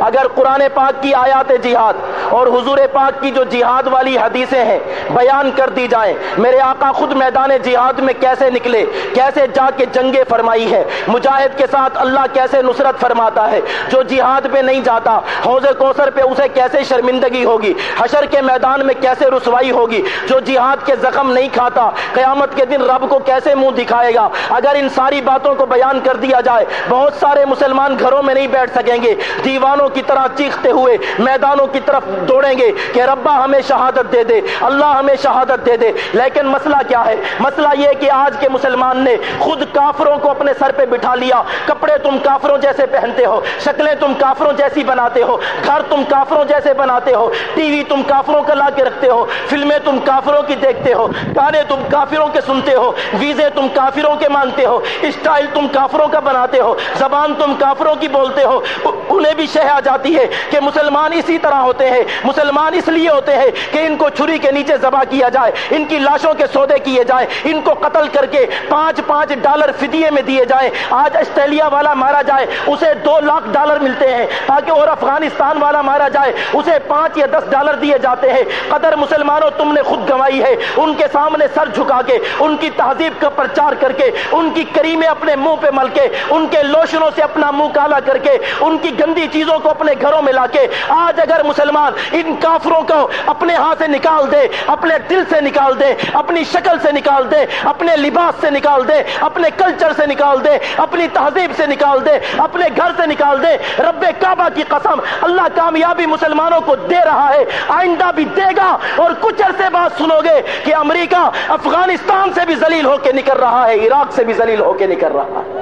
اگر قرآن پاک کی آیات جہاد اور حضور پاک کی جو جہاد والی حدیثیں ہیں بیان کر دی جائیں، میرے آقا خود میدان جہاد میں کیسے نکلے، کیسے جا کے جنگیں فرمائی ہے مجاہد کے ساتھ اللہ کیسے نصرت فرماتا ہے، جو جہاد پہ نہیں جاتا، حوض کوثر پہ اسے کیسے شرمندگی ہوگی، حشر کے میدان میں کیسے رسوائی ہوگی، جو جہاد کے زخم نہیں کھاتا، قیامت کے دن رب کو کیسے منہ دکھائے گا؟ اگر ان ساری باتوں کو بیان کر دیا جائے، بہت سارے مسلمان گھروں میں نہیں بیٹھ سکیں گے، دیوانوں کی طرح چیختے ہوئے میدانوں کی طرف دوڑیں گے کہ ربا ہمیں شہادت دے دے، اللہ ہمیں شہادت دے دے۔ لیکن مسئلہ کیا ہے؟ مسئلہ یہ کہ آج کے مسلمان نے خود کافروں کو اپنے سر پہ بٹھا لیا۔ کپڑے تم کافروں جیسے پہنتے ہو، شکلیں تم کافروں جیسی بناتے ہو، گھر تم کافروں جیسے بناتے ہو، ٹی وی تم کافروں کا لا کے رکھتے ہو، فلمیں تم کافروں کی دیکھتے ہو، گانے تم کافروں کے سنتے ہو، ویزے تم کافروں کے مانگتے ہو، اسٹائل تم کافروں کا بناتے ہو، زبان تم کافروں کی بولتے ہو، انہیں بھی شہ آ جاتی ہے کہ مسلمان اسی طرح ہوتے ہیں، مسلمان اس لیے ہوتے ہیں کہ ان کو چھری کے نیچے ذبح کیا جائے، ان کی لاشوں کے سودے کیے جائے، ان کو قتل کر کے پانچ پانچ ڈالر فدیے میں دیے جائیں آج آسٹریلیا والا مارا جائے، اسے دو لاکھ ڈالر ملتے ہیں۔ تاکہ اور افغانستان والا مارا جائے، اسے پانچ یا دس ڈالر دیے جاتے ہیں۔ قدر مسلمانوں تم نے خود گنوائی ہے، ان کے سامنے سر جھکا کے، ان کی تہذیب کا پرچار کر کے، ان کی کریمیں اپنے منہ پہ مل کے، ان کے لوشنوں سے اپنا منہ کالا کر کے، ان کی گندی چیزوں کو اپنے گھروں میں لا کے آج اگر مسلمان ان کافروں کو اپنے ہاتھ سے نکال دے، اپنے دل سے نکال دے، اپنی شکل سے نکال دے، اپنے لباس سے نکال دے، اپنے کلچر سے نکال دے، اپنی تہذیب سے نکال دے، اپنے گھر سے نکال دے، رب کعبہ کی قسم اللہ کامیابی مسلمانوں کو دے رہا ہے، آئندہ بھی دے گا۔ اور کچھ عرصے بعد سنو گے کہ امریکہ افغانستان سے بھی ذلیل ہو کے نکل رہا ہے، عراق سے بھی ذلیل ہو کے نکل رہا ہے۔